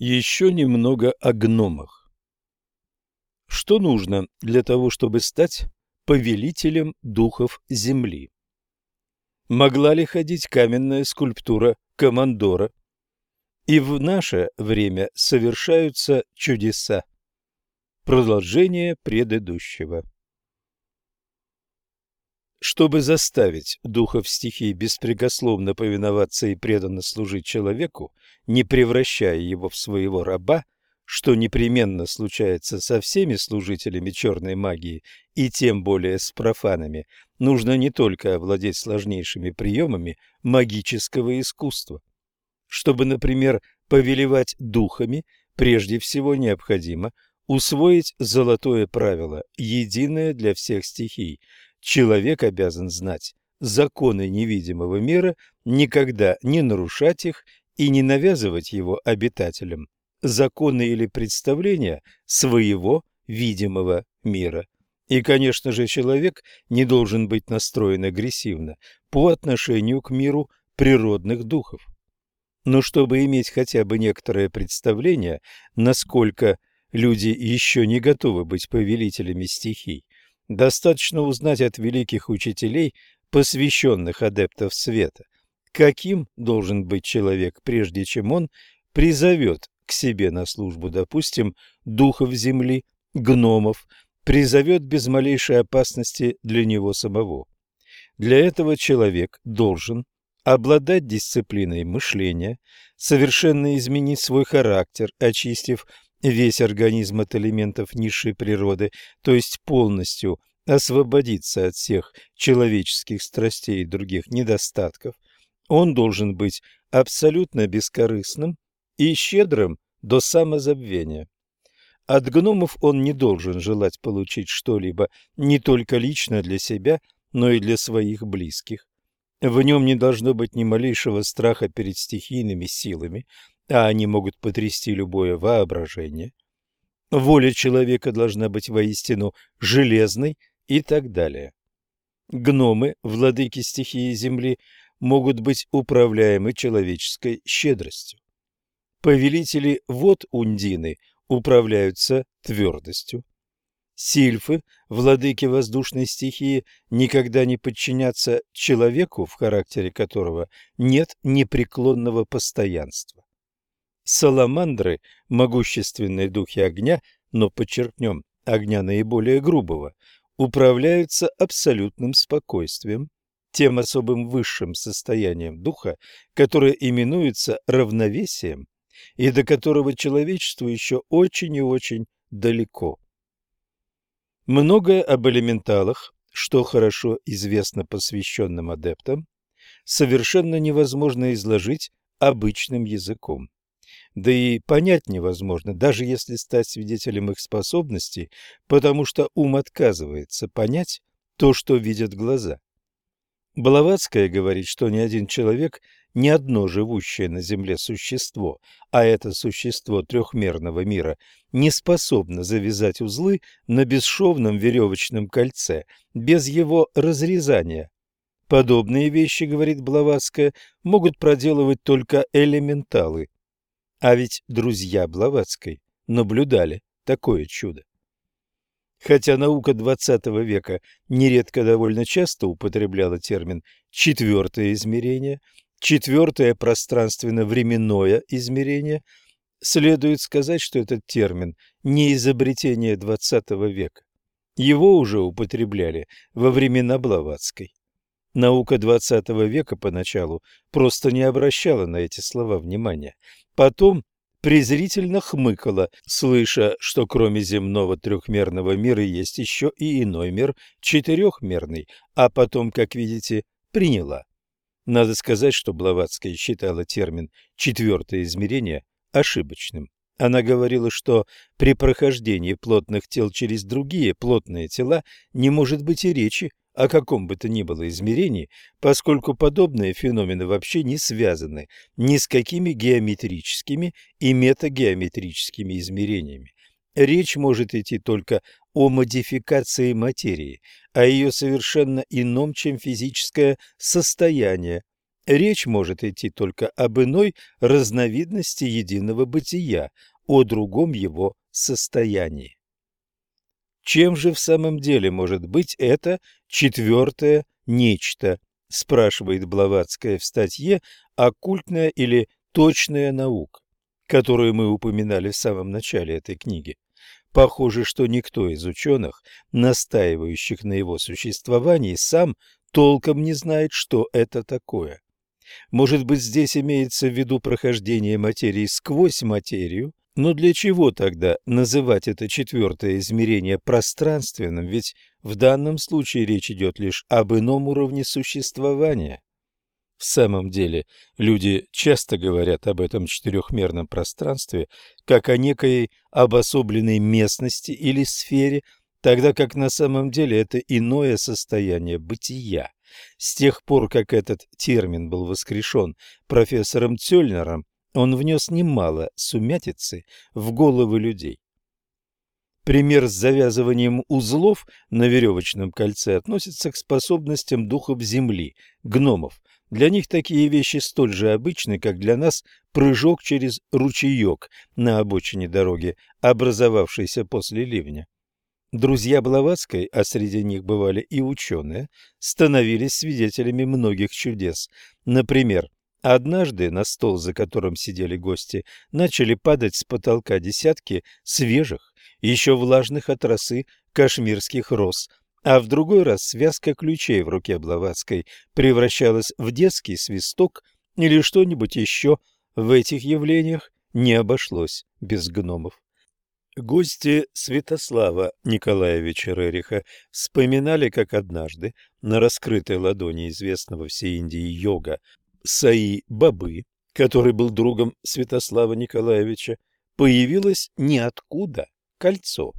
Еще немного о гномах. Что нужно для того, чтобы стать повелителем духов Земли? Могла ли ходить каменная скульптура командора? И в наше время совершаются чудеса. Продолжение предыдущего. Чтобы заставить духов стихий беспрекословно повиноваться и преданно служить человеку, не превращая его в своего раба, что непременно случается со всеми служителями черной магии и тем более с профанами, нужно не только овладеть сложнейшими приемами магического искусства. Чтобы, например, повелевать духами, прежде всего необходимо усвоить золотое правило, единое для всех стихий – Человек обязан знать законы невидимого мира, никогда не нарушать их и не навязывать его обитателям, законы или представления своего видимого мира. И, конечно же, человек не должен быть настроен агрессивно по отношению к миру природных духов. Но чтобы иметь хотя бы некоторое представление, насколько люди еще не готовы быть повелителями стихий, Достаточно узнать от великих учителей, посвященных адептов света, каким должен быть человек, прежде чем он призовет к себе на службу, допустим, духов земли, гномов, призовет без малейшей опасности для него самого. Для этого человек должен обладать дисциплиной мышления, совершенно изменить свой характер, очистив весь организм от элементов низшей природы, то есть полностью освободиться от всех человеческих страстей и других недостатков, он должен быть абсолютно бескорыстным и щедрым до самозабвения. От гномов он не должен желать получить что-либо не только лично для себя, но и для своих близких. В нем не должно быть ни малейшего страха перед стихийными силами, а они могут потрясти любое воображение. Воля человека должна быть воистину железной и так далее. Гномы, владыки стихии Земли, могут быть управляемы человеческой щедростью. Повелители вод Ундины управляются твердостью. Сильфы, владыки воздушной стихии, никогда не подчинятся человеку, в характере которого нет непреклонного постоянства. Саламандры, могущественные духи огня, но подчеркнем, огня наиболее грубого, управляются абсолютным спокойствием, тем особым высшим состоянием духа, которое именуется равновесием и до которого человечеству еще очень и очень далеко. Многое об элементалах, что хорошо известно посвященным адептам, совершенно невозможно изложить обычным языком да и понять невозможно, даже если стать свидетелем их способностей, потому что ум отказывается понять то, что видят глаза. Блаватская говорит, что ни один человек, ни одно живущее на Земле существо, а это существо трехмерного мира, не способно завязать узлы на бесшовном веревочном кольце, без его разрезания. Подобные вещи, говорит Блаватская, могут проделывать только элементалы, а ведь друзья Блаватской наблюдали такое чудо. Хотя наука XX века нередко довольно часто употребляла термин «четвертое измерение», «четвертое пространственно-временное измерение», следует сказать, что этот термин не изобретение XX века. Его уже употребляли во времена Блаватской. Наука XX века поначалу просто не обращала на эти слова внимания. Потом презрительно хмыкала, слыша, что кроме земного трехмерного мира есть еще и иной мир, четырехмерный, а потом, как видите, приняла. Надо сказать, что Блаватская считала термин «четвертое измерение» ошибочным. Она говорила, что при прохождении плотных тел через другие плотные тела не может быть и речи о каком бы то ни было измерении, поскольку подобные феномены вообще не связаны ни с какими геометрическими и метагеометрическими измерениями. Речь может идти только о модификации материи, о ее совершенно ином, чем физическое состояние. Речь может идти только об иной разновидности единого бытия, о другом его состоянии. Чем же в самом деле может быть это четвертое нечто, спрашивает Блаватская в статье «Оккультная или точная наука», которую мы упоминали в самом начале этой книги. Похоже, что никто из ученых, настаивающих на его существовании, сам толком не знает, что это такое. Может быть, здесь имеется в виду прохождение материи сквозь материю, но для чего тогда называть это четвертое измерение пространственным, ведь в данном случае речь идет лишь об ином уровне существования? В самом деле, люди часто говорят об этом четырехмерном пространстве как о некой обособленной местности или сфере, тогда как на самом деле это иное состояние бытия. С тех пор, как этот термин был воскрешен профессором Цёльнером, он внес немало сумятицы в головы людей. Пример с завязыванием узлов на веревочном кольце относится к способностям духов земли, гномов. Для них такие вещи столь же обычны, как для нас прыжок через ручеек на обочине дороги, образовавшийся после ливня. Друзья Блаватской, а среди них бывали и ученые, становились свидетелями многих чудес. Например, однажды на стол, за которым сидели гости, начали падать с потолка десятки свежих, еще влажных от росы кашмирских роз, а в другой раз связка ключей в руке Блаватской превращалась в детский свисток или что-нибудь еще. В этих явлениях не обошлось без гномов. Гости Святослава Николаевича Рериха вспоминали, как однажды на раскрытой ладони известного всей Индии йога Саи Бабы, который был другом Святослава Николаевича, появилось ниоткуда кольцо.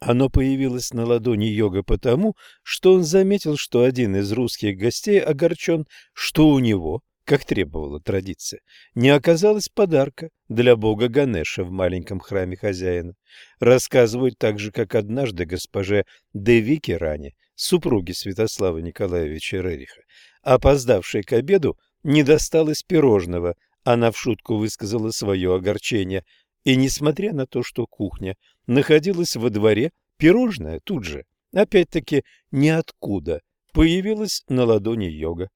Оно появилось на ладони йога потому, что он заметил, что один из русских гостей огорчен, что у него – как требовала традиция, не оказалось подарка для бога Ганеша в маленьком храме хозяина. Рассказывают также, как однажды госпоже Девики Ране, супруге Святослава Николаевича Рериха, опоздавшей к обеду, не досталось пирожного, она в шутку высказала свое огорчение, и, несмотря на то, что кухня находилась во дворе, пирожное тут же, опять-таки ниоткуда, появилось на ладони йога.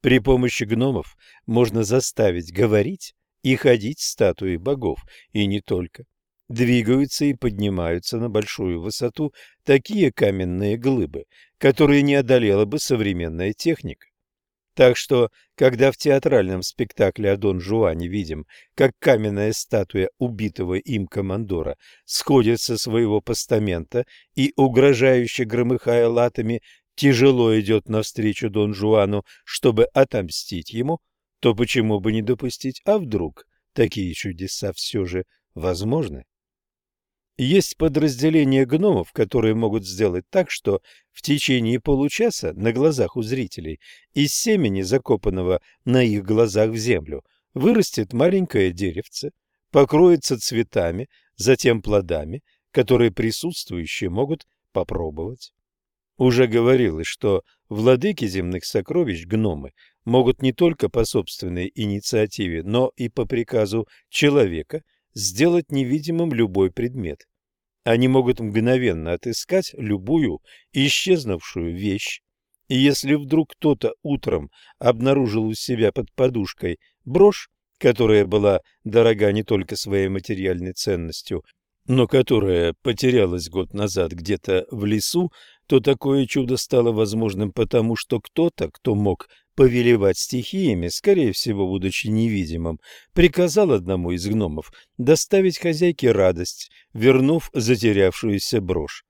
При помощи гномов можно заставить говорить и ходить статуи богов, и не только. Двигаются и поднимаются на большую высоту такие каменные глыбы, которые не одолела бы современная техника. Так что, когда в театральном спектакле о Дон Жуане видим, как каменная статуя убитого им командора сходит со своего постамента и, угрожающе громыхая латами, тяжело идет навстречу Дон Жуану, чтобы отомстить ему, то почему бы не допустить, а вдруг такие чудеса все же возможны? Есть подразделения гномов, которые могут сделать так, что в течение получаса на глазах у зрителей из семени, закопанного на их глазах в землю, вырастет маленькое деревце, покроется цветами, затем плодами, которые присутствующие могут попробовать. Уже говорилось, что владыки земных сокровищ, гномы, могут не только по собственной инициативе, но и по приказу человека сделать невидимым любой предмет. Они могут мгновенно отыскать любую исчезнувшую вещь, и если вдруг кто-то утром обнаружил у себя под подушкой брошь, которая была дорога не только своей материальной ценностью, но которая потерялась год назад где-то в лесу, то такое чудо стало возможным потому, что кто-то, кто мог повелевать стихиями, скорее всего, будучи невидимым, приказал одному из гномов доставить хозяйке радость, вернув затерявшуюся брошь.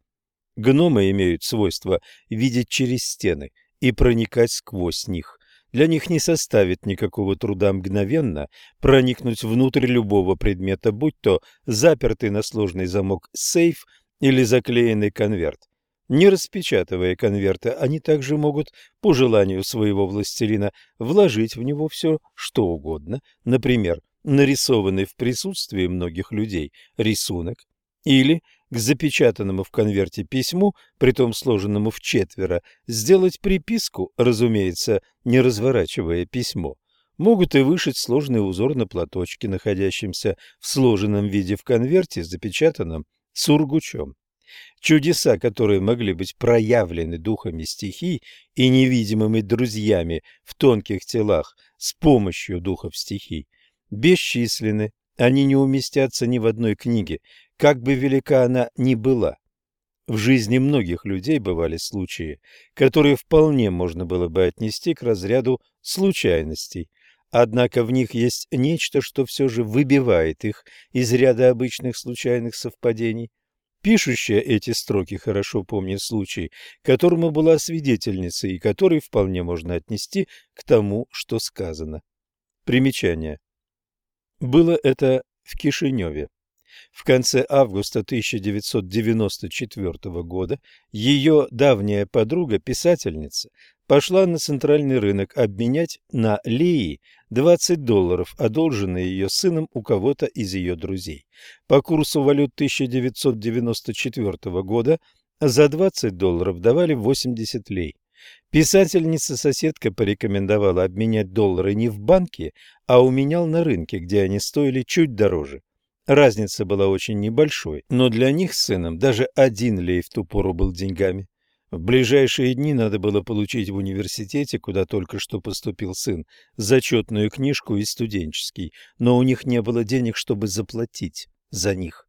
Гномы имеют свойство видеть через стены и проникать сквозь них. Для них не составит никакого труда мгновенно проникнуть внутрь любого предмета, будь то запертый на сложный замок сейф или заклеенный конверт. Не распечатывая конверта, они также могут, по желанию своего властелина, вложить в него все, что угодно, например, нарисованный в присутствии многих людей рисунок, или к запечатанному в конверте письму, притом сложенному в четверо, сделать приписку, разумеется, не разворачивая письмо. Могут и вышить сложный узор на платочке, находящемся в сложенном виде в конверте, запечатанном сургучом. Чудеса, которые могли быть проявлены духами стихий и невидимыми друзьями в тонких телах с помощью духов стихий, бесчисленны, они не уместятся ни в одной книге, как бы велика она ни была. В жизни многих людей бывали случаи, которые вполне можно было бы отнести к разряду случайностей, однако в них есть нечто, что все же выбивает их из ряда обычных случайных совпадений. Пишущая эти строки хорошо помнит случай, которому была свидетельницей и который вполне можно отнести к тому, что сказано. Примечание. Было это в Кишиневе. В конце августа 1994 года ее давняя подруга, писательница, пошла на центральный рынок обменять на леи 20 долларов, одолженные ее сыном у кого-то из ее друзей. По курсу валют 1994 года за 20 долларов давали 80 лей. Писательница-соседка порекомендовала обменять доллары не в банке, а у менял на рынке, где они стоили чуть дороже. Разница была очень небольшой, но для них с сыном даже один лей в ту пору был деньгами. В ближайшие дни надо было получить в университете, куда только что поступил сын, зачетную книжку и студенческий, но у них не было денег, чтобы заплатить за них.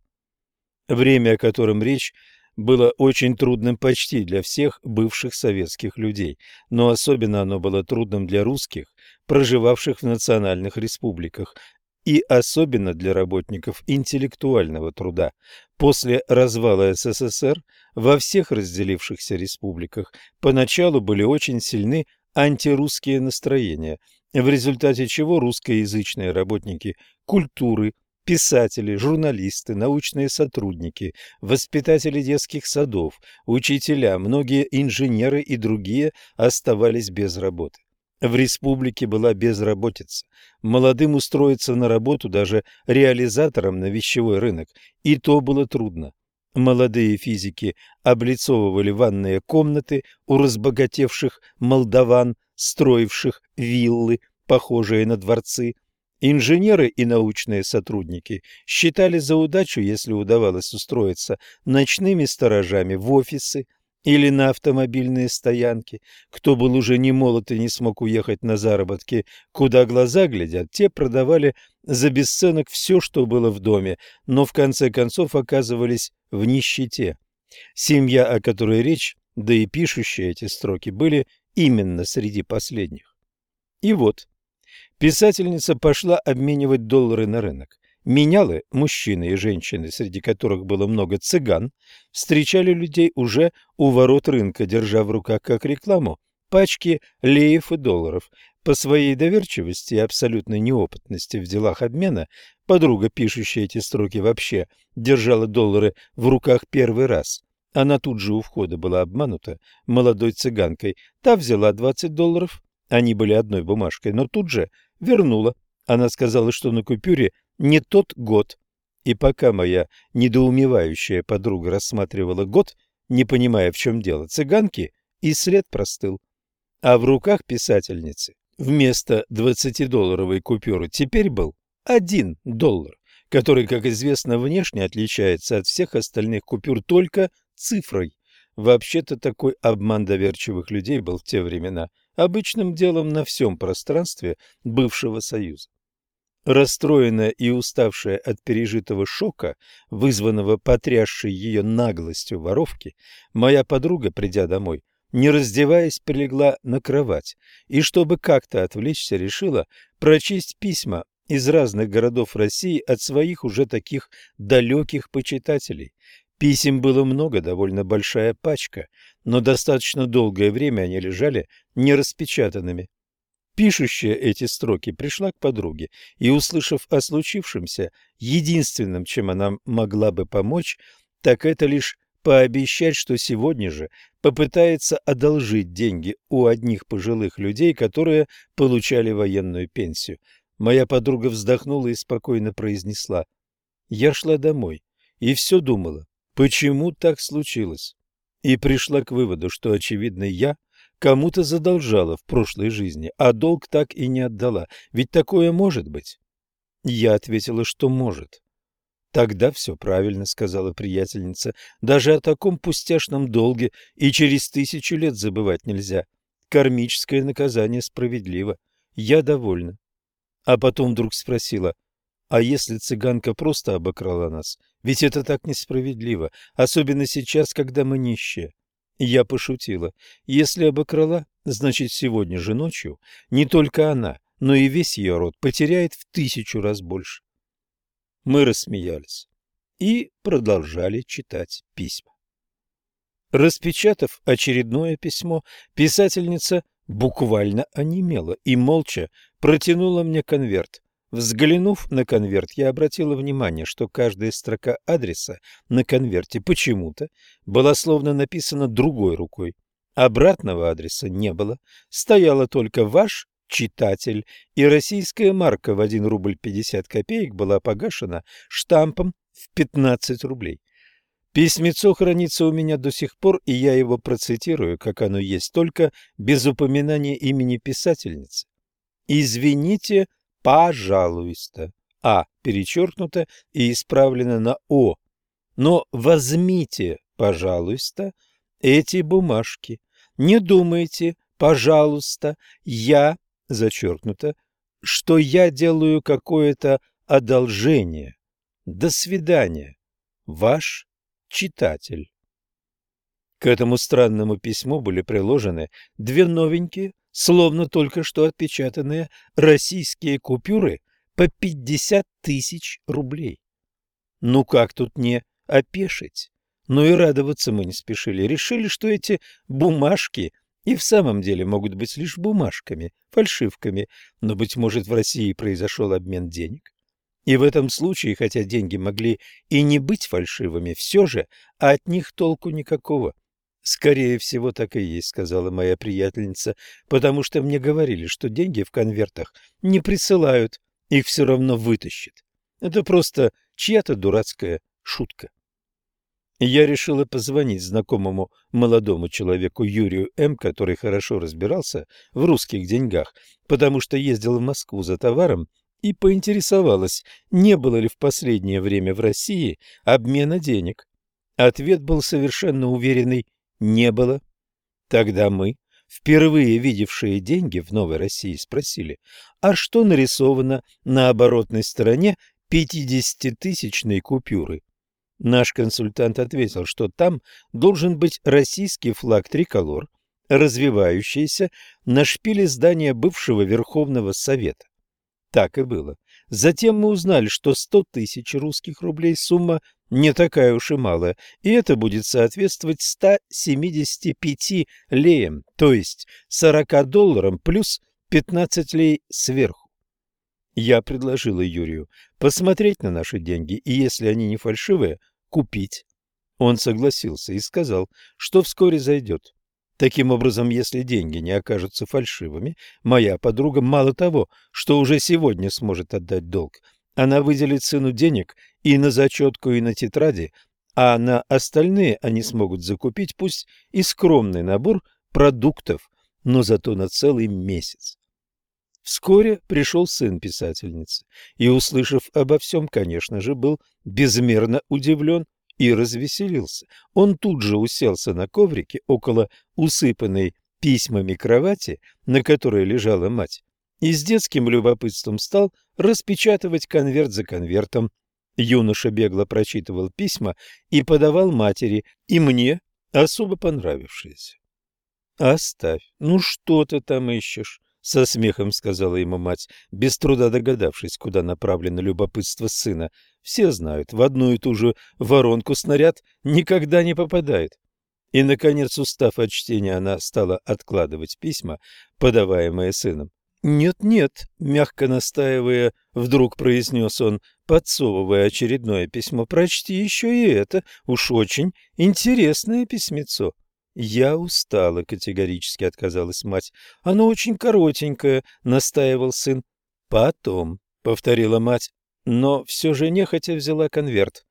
Время, о котором речь, было очень трудным почти для всех бывших советских людей, но особенно оно было трудным для русских, проживавших в национальных республиках, и особенно для работников интеллектуального труда. После развала СССР во всех разделившихся республиках поначалу были очень сильны антирусские настроения, в результате чего русскоязычные работники культуры, писатели, журналисты, научные сотрудники, воспитатели детских садов, учителя, многие инженеры и другие оставались без работы. В республике была безработица. Молодым устроиться на работу даже реализатором на вещевой рынок, и то было трудно. Молодые физики облицовывали ванные комнаты у разбогатевших молдаван, строивших виллы, похожие на дворцы. Инженеры и научные сотрудники считали за удачу, если удавалось устроиться ночными сторожами в офисы, или на автомобильные стоянки. Кто был уже не молод и не смог уехать на заработки, куда глаза глядят, те продавали за бесценок все, что было в доме, но в конце концов оказывались в нищете. Семья, о которой речь, да и пишущие эти строки, были именно среди последних. И вот, писательница пошла обменивать доллары на рынок. Менялы, мужчины и женщины, среди которых было много цыган, встречали людей уже у ворот рынка, держа в руках как рекламу пачки леев и долларов. По своей доверчивости и абсолютной неопытности в делах обмена подруга, пишущая эти строки, вообще держала доллары в руках первый раз. Она тут же у входа была обманута молодой цыганкой. Та взяла 20 долларов, они были одной бумажкой, но тут же вернула. Она сказала, что на купюре не тот год. И пока моя недоумевающая подруга рассматривала год, не понимая, в чем дело цыганки, и след простыл. А в руках писательницы вместо 20-долларовой купюры теперь был один доллар, который, как известно, внешне отличается от всех остальных купюр только цифрой. Вообще-то такой обман доверчивых людей был в те времена обычным делом на всем пространстве бывшего Союза. Расстроенная и уставшая от пережитого шока, вызванного потрясшей ее наглостью воровки, моя подруга, придя домой, не раздеваясь, прилегла на кровать и, чтобы как-то отвлечься, решила прочесть письма из разных городов России от своих уже таких далеких почитателей. Писем было много, довольно большая пачка, но достаточно долгое время они лежали нераспечатанными. Пишущая эти строки пришла к подруге и, услышав о случившемся, единственным, чем она могла бы помочь, так это лишь пообещать, что сегодня же попытается одолжить деньги у одних пожилых людей, которые получали военную пенсию. Моя подруга вздохнула и спокойно произнесла. Я шла домой и все думала, почему так случилось, и пришла к выводу, что, очевидно, я кому-то задолжала в прошлой жизни, а долг так и не отдала. Ведь такое может быть? Я ответила, что может. Тогда все правильно, сказала приятельница. Даже о таком пустяшном долге и через тысячу лет забывать нельзя. Кармическое наказание справедливо. Я довольна. А потом вдруг спросила, а если цыганка просто обокрала нас? Ведь это так несправедливо, особенно сейчас, когда мы нищие. Я пошутила. Если обокрала, значит, сегодня же ночью не только она, но и весь ее род потеряет в тысячу раз больше. Мы рассмеялись и продолжали читать письма. Распечатав очередное письмо, писательница буквально онемела и молча протянула мне конверт. Взглянув на конверт, я обратила внимание, что каждая строка адреса на конверте почему-то была словно написана другой рукой. Обратного адреса не было, стояла только «Ваш читатель», и российская марка в 1 рубль 50 копеек была погашена штампом в 15 рублей. Письмецо хранится у меня до сих пор, и я его процитирую, как оно есть, только без упоминания имени писательницы. «Извините, пожалуйста. А перечеркнуто и исправлено на О. Но возьмите, пожалуйста, эти бумажки. Не думайте, пожалуйста, я, зачеркнуто, что я делаю какое-то одолжение. До свидания. Ваш читатель. К этому странному письму были приложены две новенькие словно только что отпечатанные российские купюры по 50 тысяч рублей. Ну как тут не опешить? Но и радоваться мы не спешили. Решили, что эти бумажки и в самом деле могут быть лишь бумажками, фальшивками, но, быть может, в России произошел обмен денег. И в этом случае, хотя деньги могли и не быть фальшивыми, все же от них толку никакого. «Скорее всего, так и есть», — сказала моя приятельница, «потому что мне говорили, что деньги в конвертах не присылают, их все равно вытащат. Это просто чья-то дурацкая шутка». Я решила позвонить знакомому молодому человеку Юрию М., который хорошо разбирался в русских деньгах, потому что ездил в Москву за товаром, и поинтересовалась, не было ли в последнее время в России обмена денег. Ответ был совершенно уверенный не было. Тогда мы, впервые видевшие деньги в Новой России, спросили, а что нарисовано на оборотной стороне 50-тысячной купюры? Наш консультант ответил, что там должен быть российский флаг триколор, развивающийся на шпиле здания бывшего Верховного Совета. Так и было. Затем мы узнали, что 100 тысяч русских рублей сумма не такая уж и малая, и это будет соответствовать 175 леям, то есть 40 долларам плюс 15 лей сверху. Я предложила Юрию посмотреть на наши деньги и, если они не фальшивые, купить. Он согласился и сказал, что вскоре зайдет. Таким образом, если деньги не окажутся фальшивыми, моя подруга мало того, что уже сегодня сможет отдать долг, она выделит сыну денег и на зачетку, и на тетради, а на остальные они смогут закупить пусть и скромный набор продуктов, но зато на целый месяц. Вскоре пришел сын писательницы и, услышав обо всем, конечно же, был безмерно удивлен и развеселился. Он тут же уселся на коврике около усыпанной письмами кровати, на которой лежала мать, и с детским любопытством стал распечатывать конверт за конвертом. Юноша бегло прочитывал письма и подавал матери, и мне особо понравившиеся. «Оставь, ну что ты там ищешь?» — со смехом сказала ему мать, без труда догадавшись, куда направлено любопытство сына. Все знают, в одну и ту же воронку снаряд никогда не попадает. И, наконец, устав от чтения, она стала откладывать письма, подаваемые сыном. «Нет-нет», — мягко настаивая, вдруг произнес он, подсовывая очередное письмо, «прочти еще и это, уж очень интересное письмецо». «Я устала», — категорически отказалась мать. «Оно очень коротенькое», — настаивал сын. «Потом», — повторила мать, но все же нехотя взяла конверт.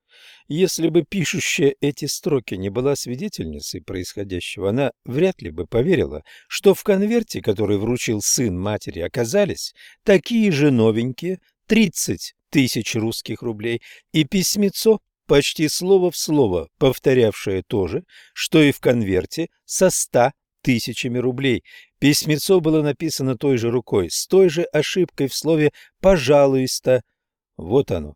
Если бы пишущая эти строки не была свидетельницей происходящего, она вряд ли бы поверила, что в конверте, который вручил сын матери, оказались такие же новенькие 30 тысяч русских рублей и письмецо, почти слово в слово повторявшее то же, что и в конверте со 100 тысячами рублей. Письмецо было написано той же рукой, с той же ошибкой в слове «пожалуйста». Вот оно.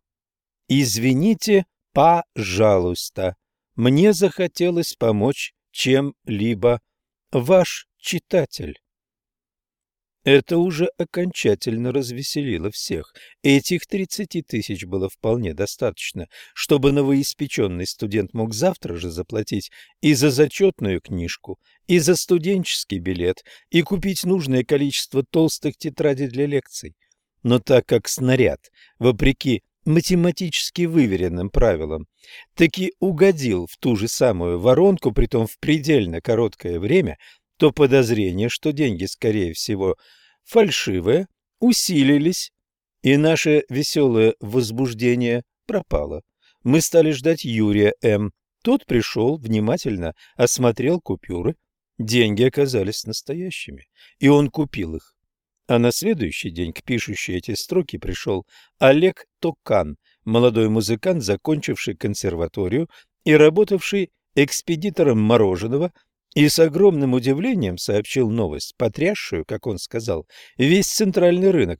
«Извините, Пожалуйста, мне захотелось помочь чем-либо. Ваш читатель. Это уже окончательно развеселило всех. Этих 30 тысяч было вполне достаточно, чтобы новоиспеченный студент мог завтра же заплатить и за зачетную книжку, и за студенческий билет, и купить нужное количество толстых тетрадей для лекций. Но так как снаряд, вопреки математически выверенным правилам, таки угодил в ту же самую воронку, притом в предельно короткое время, то подозрения, что деньги, скорее всего, фальшивые, усилились, и наше веселое возбуждение пропало. Мы стали ждать Юрия М. Тот пришел, внимательно осмотрел купюры. Деньги оказались настоящими, и он купил их. А на следующий день к пишущей эти строки пришел Олег Токан, молодой музыкант, закончивший консерваторию и работавший экспедитором мороженого, и с огромным удивлением сообщил новость, потрясшую, как он сказал, весь центральный рынок.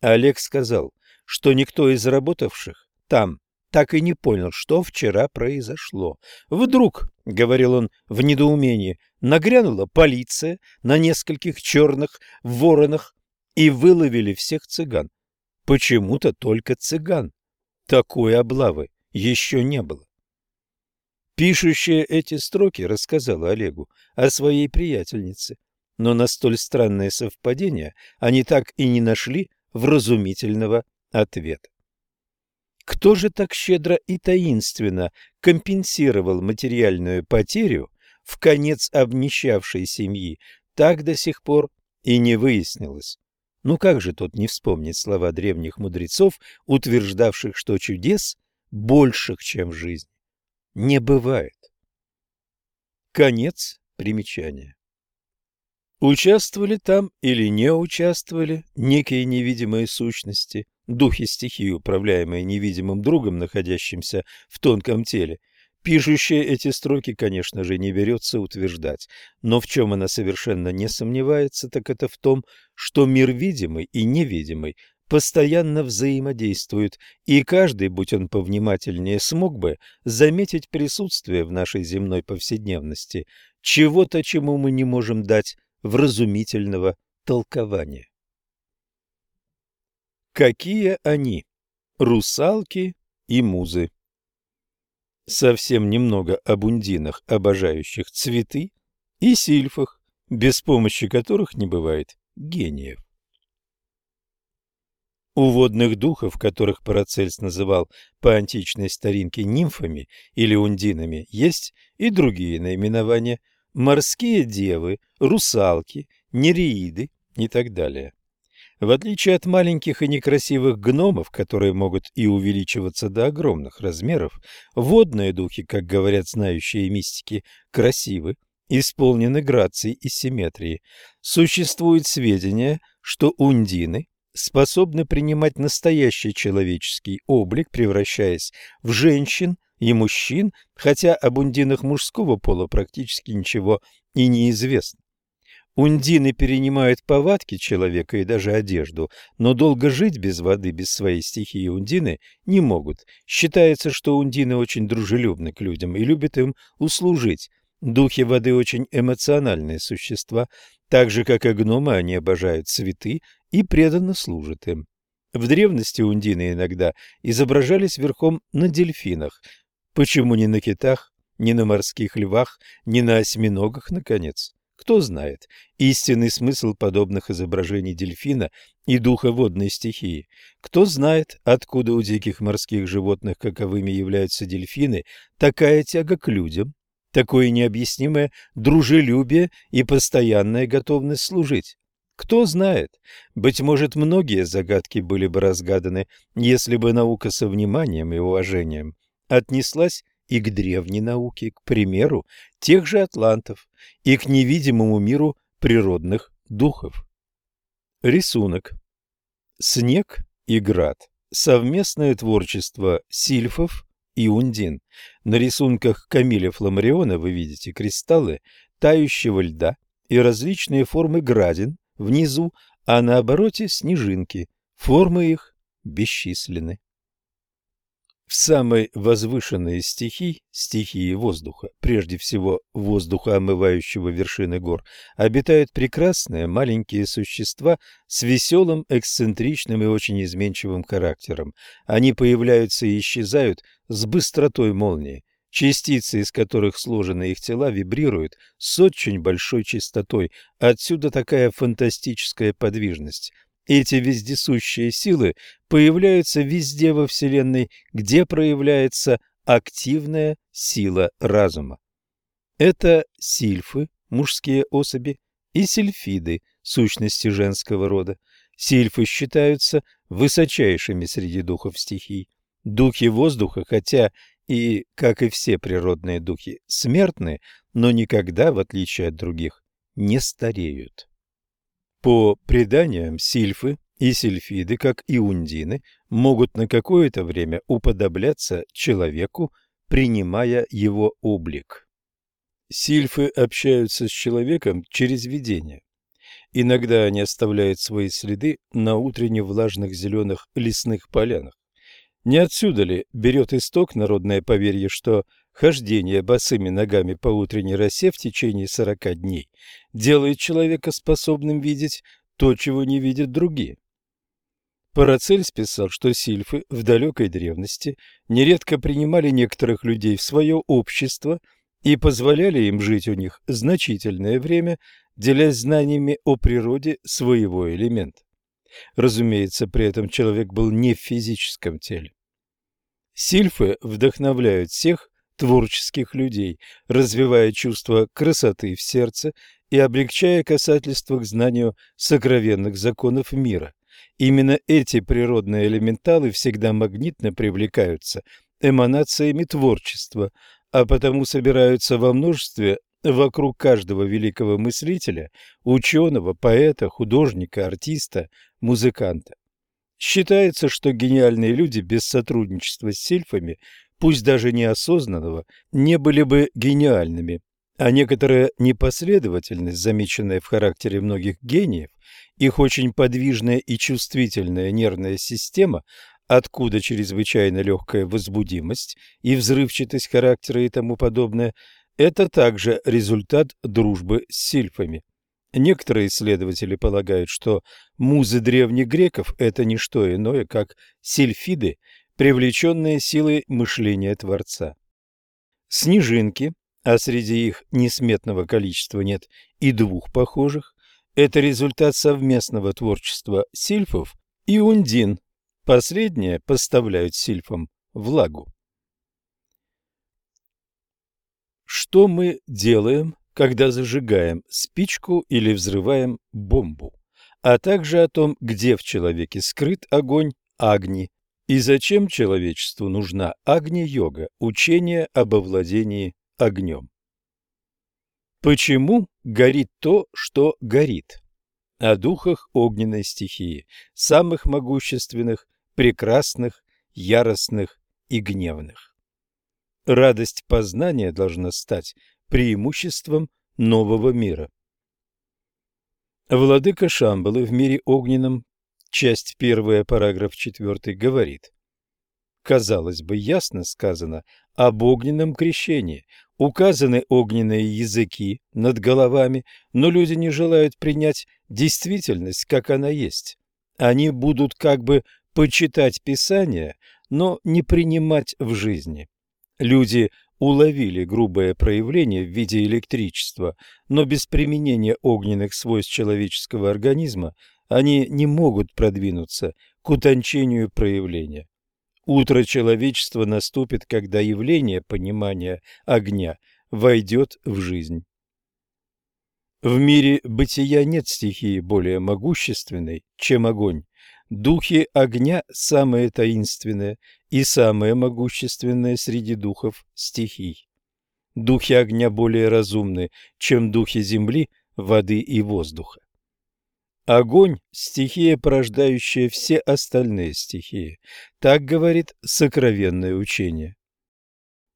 Олег сказал, что никто из работавших там так и не понял, что вчера произошло. Вдруг, — говорил он в недоумении, — нагрянула полиция на нескольких черных воронах и выловили всех цыган. Почему-то только цыган. Такой облавы еще не было. Пишущая эти строки рассказала Олегу о своей приятельнице, но на столь странное совпадение они так и не нашли вразумительного ответа. Кто же так щедро и таинственно компенсировал материальную потерю в конец обнищавшей семьи, так до сих пор и не выяснилось. Ну как же тут не вспомнить слова древних мудрецов, утверждавших, что чудес больших, чем жизнь, не бывает. Конец примечания. Участвовали там или не участвовали некие невидимые сущности, духи стихии, управляемые невидимым другом, находящимся в тонком теле. Пишущая эти строки, конечно же, не берется утверждать, но в чем она совершенно не сомневается, так это в том, что мир видимый и невидимый постоянно взаимодействуют, и каждый, будь он повнимательнее, смог бы заметить присутствие в нашей земной повседневности чего-то, чему мы не можем дать вразумительного толкования. Какие они? Русалки и музы. Совсем немного об ундинах, обожающих цветы, и сильфах, без помощи которых не бывает гениев. У водных духов, которых Парацельс называл по античной старинке нимфами или ундинами, есть и другие наименования – морские девы, русалки, нереиды и так далее. В отличие от маленьких и некрасивых гномов, которые могут и увеличиваться до огромных размеров, водные духи, как говорят знающие мистики, красивы, исполнены грацией и симметрией. Существует сведения, что ундины способны принимать настоящий человеческий облик, превращаясь в женщин и мужчин, хотя об ундинах мужского пола практически ничего и не известно. Ундины перенимают повадки человека и даже одежду, но долго жить без воды, без своей стихии ундины не могут. Считается, что ундины очень дружелюбны к людям и любят им услужить. Духи воды очень эмоциональные существа, так же, как и гномы, они обожают цветы и преданно служат им. В древности ундины иногда изображались верхом на дельфинах. Почему не на китах, не на морских львах, не на осьминогах, наконец? Кто знает истинный смысл подобных изображений дельфина и духа водной стихии? Кто знает, откуда у диких морских животных, каковыми являются дельфины, такая тяга к людям, такое необъяснимое дружелюбие и постоянная готовность служить? Кто знает, быть может, многие загадки были бы разгаданы, если бы наука со вниманием и уважением отнеслась и к древней науке, к примеру тех же атлантов, и к невидимому миру природных духов. Рисунок. Снег и град. Совместное творчество сильфов и ундин. На рисунках Камиля Фламариона вы видите кристаллы тающего льда и различные формы градин внизу, а на обороте снежинки. Формы их бесчисленны. В самой возвышенной из стихий, стихии воздуха, прежде всего воздуха, омывающего вершины гор, обитают прекрасные маленькие существа с веселым, эксцентричным и очень изменчивым характером. Они появляются и исчезают с быстротой молнии. Частицы, из которых сложены их тела, вибрируют с очень большой частотой. Отсюда такая фантастическая подвижность. Эти вездесущие силы появляются везде во Вселенной, где проявляется активная сила разума. Это сильфы, мужские особи, и сильфиды, сущности женского рода. Сильфы считаются высочайшими среди духов стихий. Духи воздуха, хотя и, как и все природные духи, смертны, но никогда, в отличие от других, не стареют. По преданиям, сильфы и сильфиды, как и ундины, могут на какое-то время уподобляться человеку, принимая его облик. Сильфы общаются с человеком через видение. Иногда они оставляют свои следы на утренне влажных зеленых лесных полянах. Не отсюда ли берет исток народное поверье, что Хождение босыми ногами по утренней росе в течение сорока дней делает человека способным видеть то, чего не видят другие. Парацельс писал, что сильфы в далекой древности нередко принимали некоторых людей в свое общество и позволяли им жить у них значительное время, делясь знаниями о природе своего элемента. Разумеется, при этом человек был не в физическом теле. Сильфы вдохновляют всех, творческих людей, развивая чувство красоты в сердце и облегчая касательство к знанию сокровенных законов мира. Именно эти природные элементалы всегда магнитно привлекаются эманациями творчества, а потому собираются во множестве вокруг каждого великого мыслителя, ученого, поэта, художника, артиста, музыканта. Считается, что гениальные люди без сотрудничества с сильфами пусть даже неосознанного, не были бы гениальными, а некоторая непоследовательность, замеченная в характере многих гениев, их очень подвижная и чувствительная нервная система, откуда чрезвычайно легкая возбудимость и взрывчатость характера и тому подобное, это также результат дружбы с сильфами. Некоторые исследователи полагают, что музы древних греков – это не что иное, как сильфиды, привлеченные силой мышления Творца. Снежинки, а среди их несметного количества нет и двух похожих, это результат совместного творчества сильфов и ундин. Последние поставляют сильфам влагу. Что мы делаем, когда зажигаем спичку или взрываем бомбу, а также о том, где в человеке скрыт огонь Агни, и зачем человечеству нужна Агни-йога, учение об овладении огнем? Почему горит то, что горит? О духах огненной стихии, самых могущественных, прекрасных, яростных и гневных. Радость познания должна стать преимуществом нового мира. Владыка Шамбалы в мире огненном Часть первая, параграф четвертый говорит. Казалось бы, ясно сказано об огненном крещении. Указаны огненные языки над головами, но люди не желают принять действительность, как она есть. Они будут как бы почитать Писание, но не принимать в жизни. Люди уловили грубое проявление в виде электричества, но без применения огненных свойств человеческого организма – они не могут продвинуться к утончению проявления. Утро человечества наступит, когда явление понимания огня войдет в жизнь. В мире бытия нет стихии более могущественной, чем огонь. Духи огня самые таинственные и самые могущественные среди духов стихий. Духи огня более разумны, чем духи земли, воды и воздуха. Огонь – стихия, порождающая все остальные стихии. Так говорит сокровенное учение.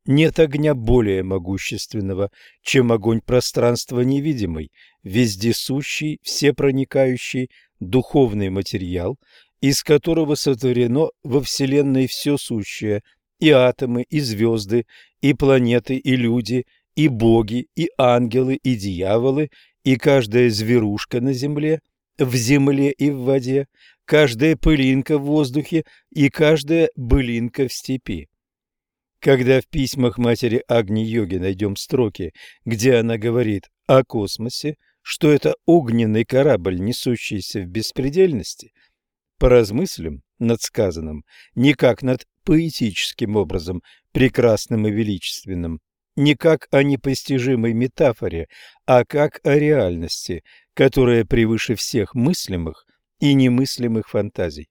Нет огня более могущественного, чем огонь пространства невидимый, вездесущий, всепроникающий, духовный материал, из которого сотворено во Вселенной все сущее, и атомы, и звезды, и планеты, и люди, и боги, и ангелы, и дьяволы, и каждая зверушка на земле, в земле и в воде, каждая пылинка в воздухе и каждая былинка в степи. Когда в письмах матери Агни-йоги найдем строки, где она говорит о космосе, что это огненный корабль, несущийся в беспредельности, поразмыслим над сказанным не как над поэтическим образом, прекрасным и величественным, не как о непостижимой метафоре, а как о реальности, которая превыше всех мыслимых и немыслимых фантазий.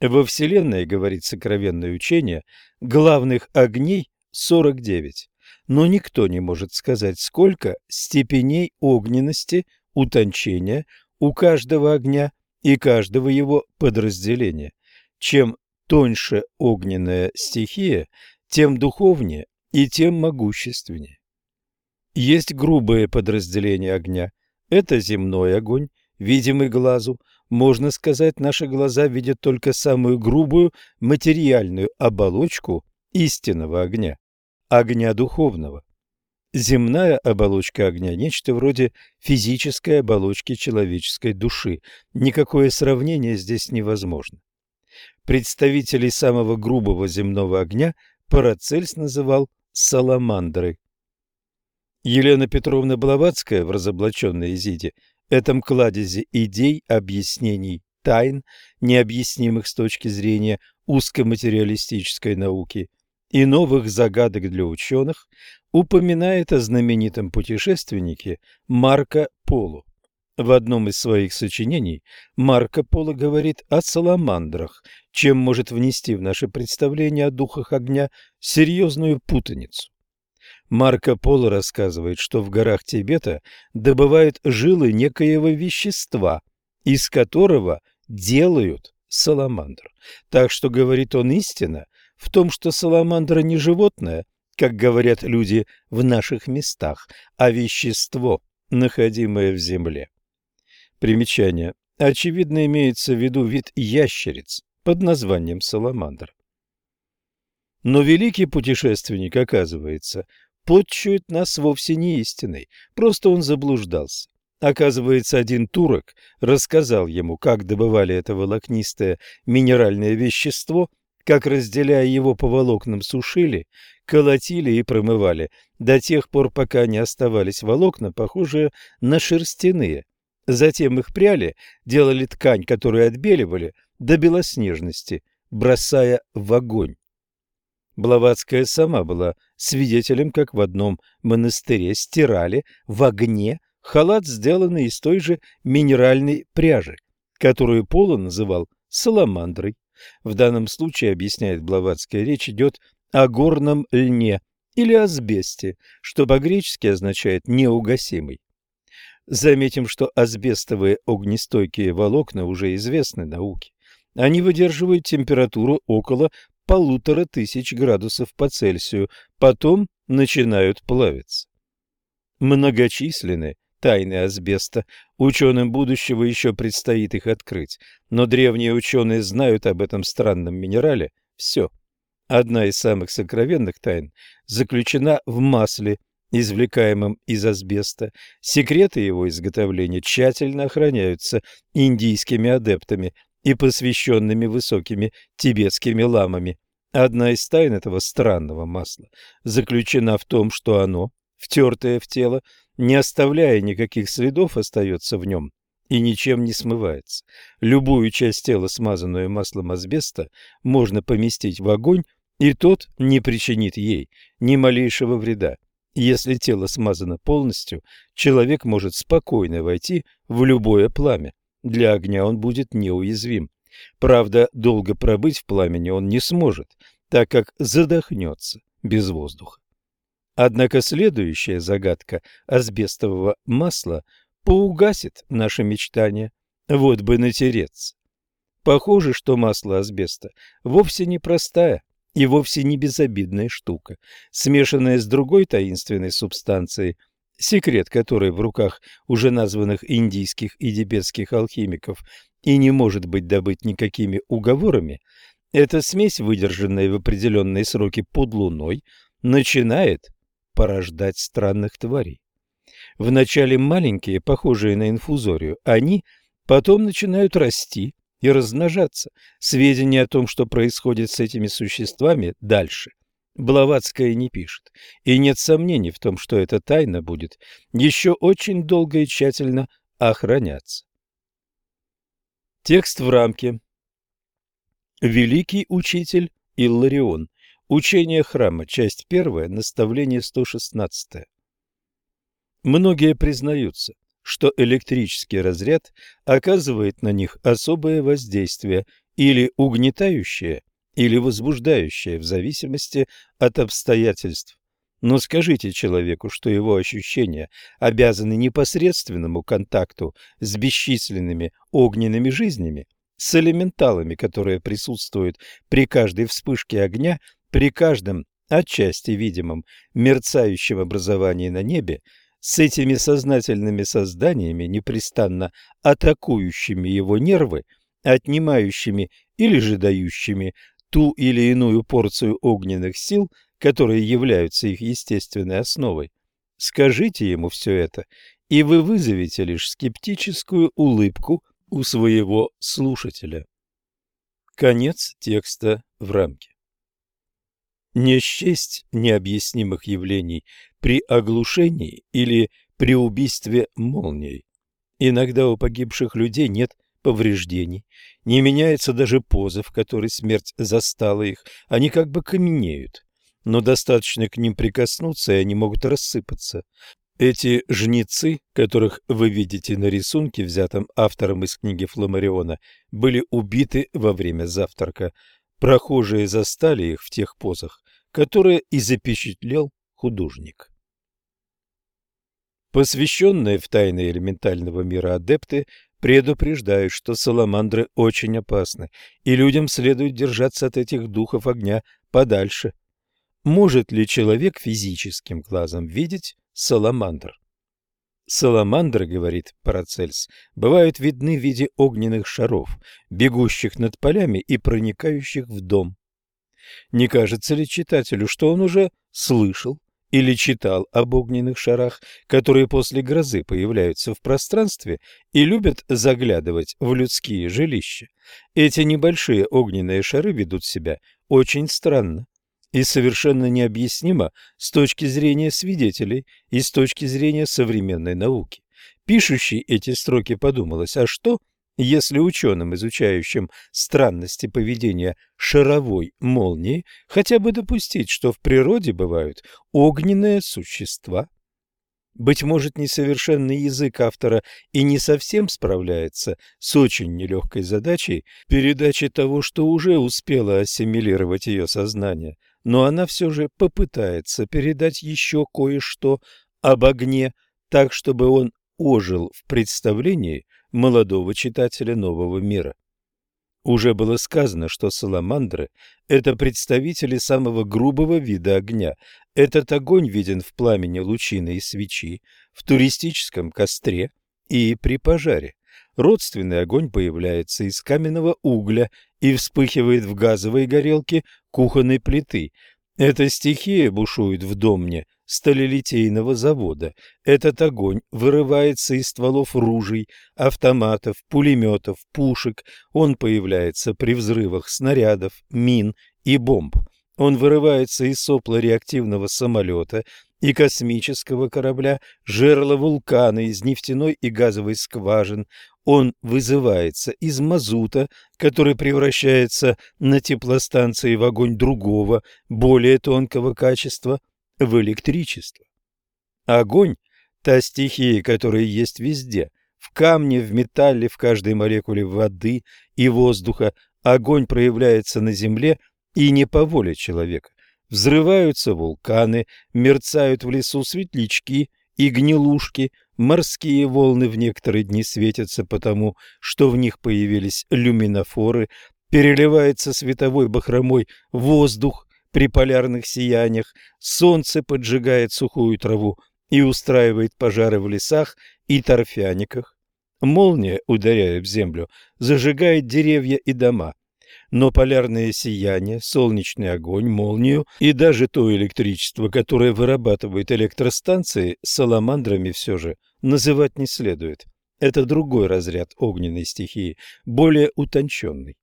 Во Вселенной, говорит сокровенное учение, главных огней 49, но никто не может сказать, сколько степеней огненности, утончения у каждого огня и каждого его подразделения. Чем тоньше огненная стихия, тем духовнее и тем могущественнее. Есть грубое подразделение огня. Это земной огонь, видимый глазу. Можно сказать, наши глаза видят только самую грубую материальную оболочку истинного огня, огня духовного. Земная оболочка огня – нечто вроде физической оболочки человеческой души. Никакое сравнение здесь невозможно. Представителей самого грубого земного огня Парацельс называл саламандры. Елена Петровна Блаватская в «Разоблаченной Изиде» этом кладезе идей, объяснений, тайн, необъяснимых с точки зрения узкоматериалистической науки и новых загадок для ученых, упоминает о знаменитом путешественнике Марко Поло. В одном из своих сочинений Марко Поло говорит о саламандрах, чем может внести в наше представление о духах огня серьезную путаницу. Марко Поло рассказывает, что в горах Тибета добывают жилы некоего вещества, из которого делают саламандр. Так что, говорит он истина, в том, что саламандра не животное, как говорят люди в наших местах, а вещество, находимое в земле. Примечание. Очевидно, имеется в виду вид ящериц под названием саламандр. Но великий путешественник, оказывается, подчует нас вовсе не истиной, просто он заблуждался. Оказывается, один турок рассказал ему, как добывали это волокнистое минеральное вещество, как, разделяя его по волокнам, сушили, колотили и промывали, до тех пор, пока не оставались волокна, похожие на шерстяные – Затем их пряли, делали ткань, которую отбеливали, до белоснежности, бросая в огонь. Блаватская сама была свидетелем, как в одном монастыре стирали в огне халат, сделанный из той же минеральной пряжи, которую Пола называл саламандрой. В данном случае, объясняет Блаватская, речь идет о горном льне или асбесте, что по-гречески означает «неугасимый». Заметим, что асбестовые огнестойкие волокна уже известны науке. Они выдерживают температуру около полутора тысяч градусов по Цельсию, потом начинают плавиться. Многочисленны тайны асбеста. Ученым будущего еще предстоит их открыть, но древние ученые знают об этом странном минерале все. Одна из самых сокровенных тайн заключена в масле, извлекаемым из асбеста. Секреты его изготовления тщательно охраняются индийскими адептами и посвященными высокими тибетскими ламами. Одна из тайн этого странного масла заключена в том, что оно, втертое в тело, не оставляя никаких следов, остается в нем и ничем не смывается. Любую часть тела, смазанную маслом асбеста, можно поместить в огонь, и тот не причинит ей ни малейшего вреда. Если тело смазано полностью, человек может спокойно войти в любое пламя. Для огня он будет неуязвим. Правда, долго пробыть в пламени он не сможет, так как задохнется без воздуха. Однако следующая загадка асбестового масла поугасит наши мечтания. Вот бы натереться. Похоже, что масло асбеста вовсе не простая и вовсе не безобидная штука, смешанная с другой таинственной субстанцией, секрет которой в руках уже названных индийских и тибетских алхимиков и не может быть добыт никакими уговорами, эта смесь, выдержанная в определенные сроки под луной, начинает порождать странных тварей. Вначале маленькие, похожие на инфузорию, они потом начинают расти и размножаться. Сведения о том, что происходит с этими существами, дальше. Блаватская не пишет, и нет сомнений в том, что эта тайна будет еще очень долго и тщательно охраняться. Текст в рамке. Великий учитель Илларион. Учение храма. Часть первая. Наставление 116. Многие признаются, что электрический разряд оказывает на них особое воздействие или угнетающее, или возбуждающее в зависимости от обстоятельств. Но скажите человеку, что его ощущения обязаны непосредственному контакту с бесчисленными огненными жизнями, с элементалами, которые присутствуют при каждой вспышке огня при каждом отчасти видимом мерцающем образовании на небе с этими сознательными созданиями, непрестанно атакующими его нервы, отнимающими или же дающими ту или иную порцию огненных сил, которые являются их естественной основой. Скажите ему все это, и вы вызовете лишь скептическую улыбку у своего слушателя. Конец текста в рамке. Не счесть необъяснимых явлений при оглушении или при убийстве молнией. Иногда у погибших людей нет повреждений, не меняется даже поза, в которой смерть застала их, они как бы каменеют, но достаточно к ним прикоснуться, и они могут рассыпаться. Эти жнецы, которых вы видите на рисунке, взятом автором из книги Фламариона, были убиты во время завтрака. Прохожие застали их в тех позах, которые и запечатлел художник. Посвященные в тайны элементального мира адепты предупреждают, что саламандры очень опасны, и людям следует держаться от этих духов огня подальше. Может ли человек физическим глазом видеть саламандр? Саламандры, говорит Парацельс, бывают видны в виде огненных шаров, бегущих над полями и проникающих в дом. Не кажется ли читателю, что он уже слышал или читал об огненных шарах, которые после грозы появляются в пространстве и любят заглядывать в людские жилища? Эти небольшие огненные шары ведут себя очень странно и совершенно необъяснимо с точки зрения свидетелей и с точки зрения современной науки. Пишущий эти строки подумалось, а что, если ученым, изучающим странности поведения шаровой молнии, хотя бы допустить, что в природе бывают огненные существа? Быть может, несовершенный язык автора и не совсем справляется с очень нелегкой задачей передачи того, что уже успело ассимилировать ее сознание, но она все же попытается передать еще кое-что об огне, так, чтобы он ожил в представлении молодого читателя нового мира. Уже было сказано, что саламандры – это представители самого грубого вида огня. Этот огонь виден в пламени лучины и свечи, в туристическом костре и при пожаре. Родственный огонь появляется из каменного угля и вспыхивает в газовой горелке кухонной плиты. Эта стихия бушует в домне сталелитейного завода. Этот огонь вырывается из стволов ружей, автоматов, пулеметов, пушек. Он появляется при взрывах снарядов, мин и бомб. Он вырывается из сопла реактивного самолета и космического корабля, жерла вулкана, из нефтяной и газовой скважин. Он вызывается из мазута, который превращается на теплостанции в огонь другого, более тонкого качества, в электричество. Огонь – та стихия, которая есть везде, в камне, в металле, в каждой молекуле воды и воздуха. Огонь проявляется на Земле и не по воле человека. Взрываются вулканы, мерцают в лесу светлячки и гнилушки, морские волны в некоторые дни светятся потому, что в них появились люминофоры, переливается световой бахромой воздух при полярных сияниях, солнце поджигает сухую траву и устраивает пожары в лесах и торфяниках. Молния, ударяя в землю, зажигает деревья и дома – но полярное сияние, солнечный огонь, молнию и даже то электричество, которое вырабатывают электростанции, саламандрами все же называть не следует. Это другой разряд огненной стихии, более утонченный.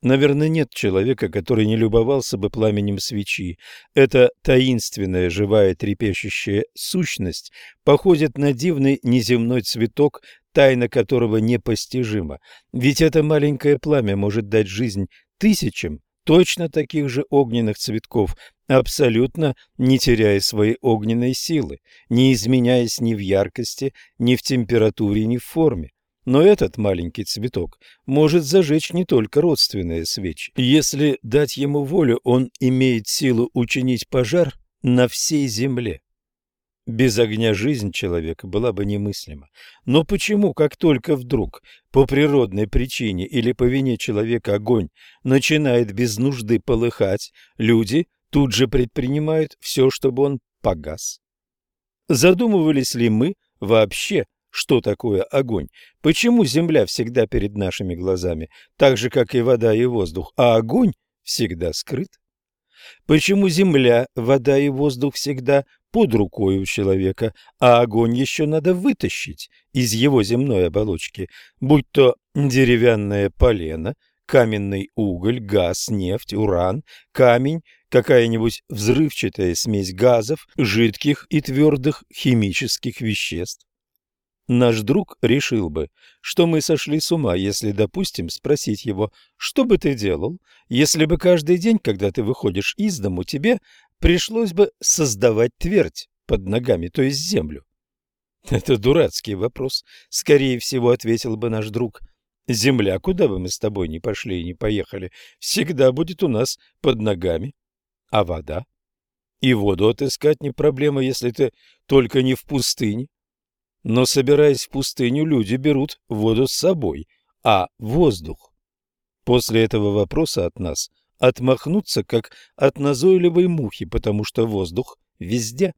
Наверное, нет человека, который не любовался бы пламенем свечи. Эта таинственная, живая, трепещущая сущность походит на дивный неземной цветок, тайна которого непостижима. Ведь это маленькое пламя может дать жизнь тысячам точно таких же огненных цветков, абсолютно не теряя своей огненной силы, не изменяясь ни в яркости, ни в температуре, ни в форме. Но этот маленький цветок может зажечь не только родственные свечи. Если дать ему волю, он имеет силу учинить пожар на всей земле. Без огня жизнь человека была бы немыслима. Но почему, как только вдруг, по природной причине или по вине человека огонь начинает без нужды полыхать, люди тут же предпринимают все, чтобы он погас? Задумывались ли мы вообще что такое огонь, почему земля всегда перед нашими глазами, так же, как и вода и воздух, а огонь всегда скрыт? Почему земля, вода и воздух всегда под рукой у человека, а огонь еще надо вытащить из его земной оболочки, будь то деревянное полено, каменный уголь, газ, нефть, уран, камень, какая-нибудь взрывчатая смесь газов, жидких и твердых химических веществ. Наш друг решил бы, что мы сошли с ума, если, допустим, спросить его, что бы ты делал, если бы каждый день, когда ты выходишь из дому, тебе пришлось бы создавать твердь под ногами, то есть землю. Это дурацкий вопрос, скорее всего, ответил бы наш друг. Земля, куда бы мы с тобой ни пошли и не поехали, всегда будет у нас под ногами. А вода? И воду отыскать не проблема, если ты только не в пустыне. Но, собираясь в пустыню, люди берут воду с собой, а воздух. После этого вопроса от нас отмахнуться, как от назойливой мухи, потому что воздух везде.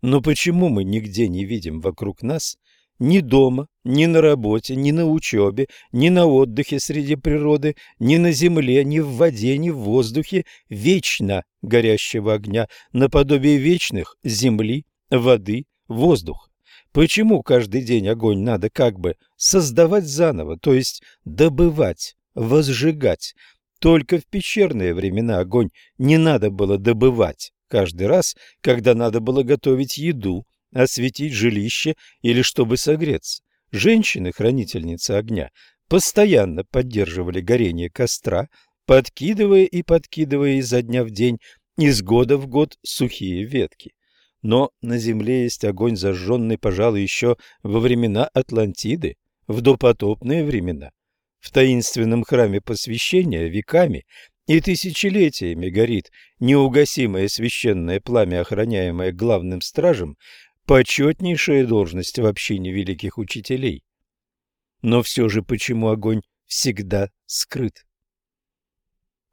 Но почему мы нигде не видим вокруг нас ни дома, ни на работе, ни на учебе, ни на отдыхе среди природы, ни на земле, ни в воде, ни в воздухе вечно горящего огня, наподобие вечных земли, воды, воздуха? Почему каждый день огонь надо как бы создавать заново, то есть добывать, возжигать? Только в пещерные времена огонь не надо было добывать каждый раз, когда надо было готовить еду, осветить жилище или чтобы согреться. Женщины, хранительницы огня, постоянно поддерживали горение костра, подкидывая и подкидывая изо дня в день, из года в год сухие ветки. Но на земле есть огонь, зажженный, пожалуй, еще во времена Атлантиды, в допотопные времена. В таинственном храме посвящения веками и тысячелетиями горит неугасимое священное пламя, охраняемое главным стражем, почетнейшая должность в общине великих учителей. Но все же почему огонь всегда скрыт?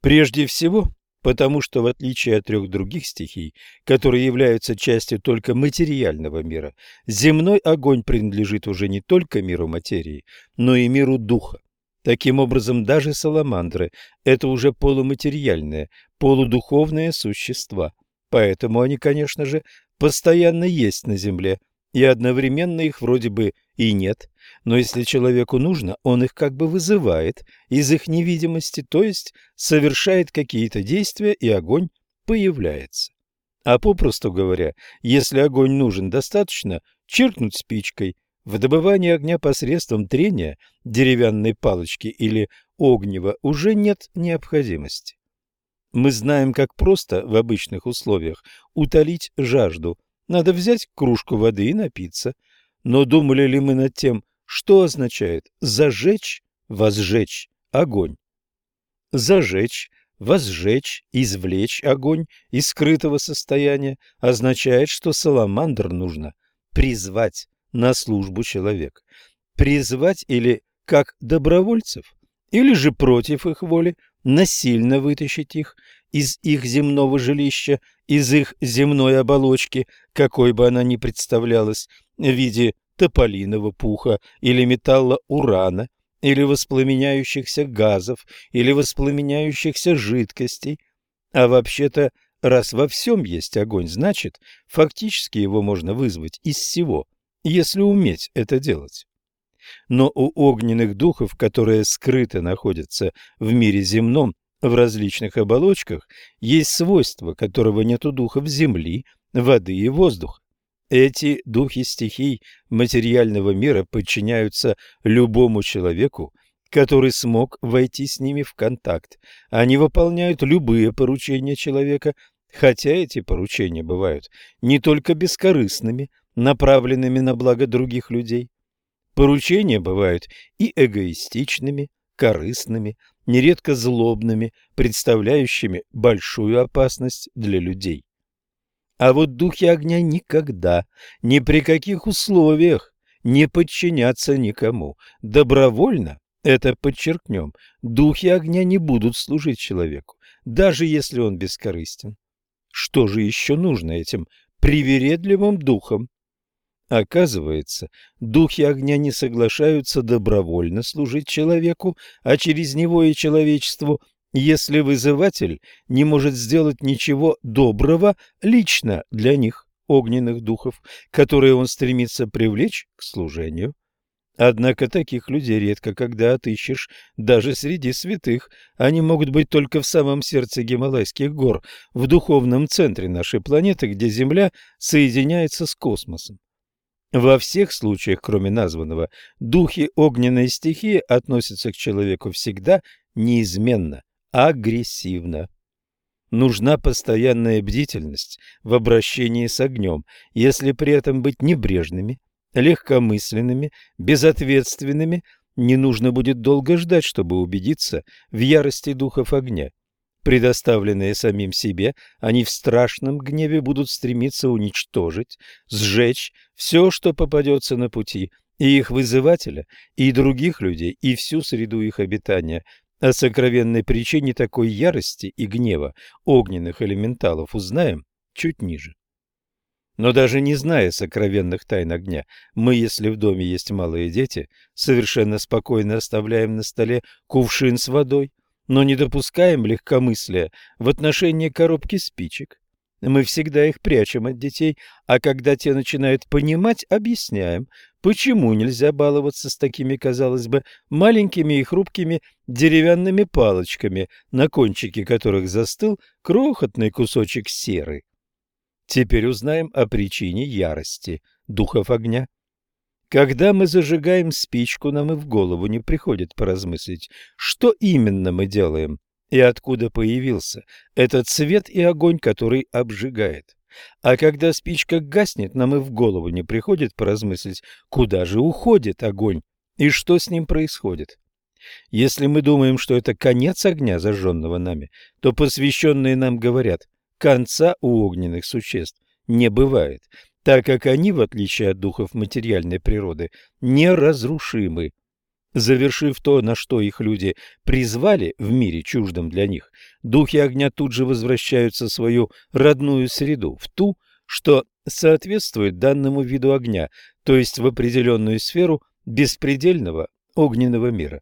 Прежде всего, потому что в отличие от трех других стихий, которые являются частью только материального мира, земной огонь принадлежит уже не только миру материи, но и миру духа. Таким образом, даже саламандры – это уже полуматериальные, полудуховные существа. Поэтому они, конечно же, постоянно есть на Земле, и одновременно их вроде бы и нет, но если человеку нужно, он их как бы вызывает из их невидимости, то есть совершает какие-то действия, и огонь появляется. А попросту говоря, если огонь нужен достаточно, чиркнуть спичкой. В добывании огня посредством трения деревянной палочки или огнева уже нет необходимости. Мы знаем, как просто в обычных условиях утолить жажду. Надо взять кружку воды и напиться – Но думали ли мы над тем, что означает «зажечь», «возжечь» огонь? Зажечь, возжечь, извлечь огонь из скрытого состояния означает, что саламандр нужно призвать на службу человека. Призвать или как добровольцев, или же против их воли насильно вытащить их из их земного жилища, из их земной оболочки, какой бы она ни представлялась, в виде тополиного пуха или металла урана, или воспламеняющихся газов, или воспламеняющихся жидкостей. А вообще-то, раз во всем есть огонь, значит, фактически его можно вызвать из всего, если уметь это делать. Но у огненных духов, которые скрыто находятся в мире земном, в различных оболочках, есть свойство, которого нет у духов земли, воды и воздуха. Эти духи стихий материального мира подчиняются любому человеку, который смог войти с ними в контакт. Они выполняют любые поручения человека, хотя эти поручения бывают не только бескорыстными, направленными на благо других людей. Поручения бывают и эгоистичными, корыстными, нередко злобными, представляющими большую опасность для людей. А вот духи огня никогда, ни при каких условиях не подчинятся никому. Добровольно, это подчеркнем, духи огня не будут служить человеку, даже если он бескорыстен. Что же еще нужно этим привередливым духам? Оказывается, духи огня не соглашаются добровольно служить человеку, а через него и человечеству если вызыватель не может сделать ничего доброго лично для них, огненных духов, которые он стремится привлечь к служению. Однако таких людей редко когда отыщешь даже среди святых. Они могут быть только в самом сердце Гималайских гор, в духовном центре нашей планеты, где Земля соединяется с космосом. Во всех случаях, кроме названного, духи огненной стихии относятся к человеку всегда неизменно агрессивно. Нужна постоянная бдительность в обращении с огнем, если при этом быть небрежными, легкомысленными, безответственными, не нужно будет долго ждать, чтобы убедиться в ярости духов огня. Предоставленные самим себе, они в страшном гневе будут стремиться уничтожить, сжечь все, что попадется на пути, и их вызывателя, и других людей, и всю среду их обитания, о сокровенной причине такой ярости и гнева огненных элементалов узнаем чуть ниже. Но даже не зная сокровенных тайн огня, мы, если в доме есть малые дети, совершенно спокойно оставляем на столе кувшин с водой, но не допускаем легкомыслия в отношении коробки спичек. Мы всегда их прячем от детей, а когда те начинают понимать, объясняем, почему нельзя баловаться с такими, казалось бы, маленькими и хрупкими деревянными палочками, на кончике которых застыл крохотный кусочек серы. Теперь узнаем о причине ярости духов огня. Когда мы зажигаем спичку, нам и в голову не приходит поразмыслить, что именно мы делаем и откуда появился этот свет и огонь, который обжигает. А когда спичка гаснет, нам и в голову не приходит поразмыслить, куда же уходит огонь и что с ним происходит. Если мы думаем, что это конец огня, зажженного нами, то посвященные нам говорят, конца у огненных существ не бывает, так как они, в отличие от духов материальной природы, неразрушимы. Завершив то, на что их люди призвали в мире чуждом для них, духи огня тут же возвращаются в свою родную среду, в ту, что соответствует данному виду огня, то есть в определенную сферу беспредельного огненного мира.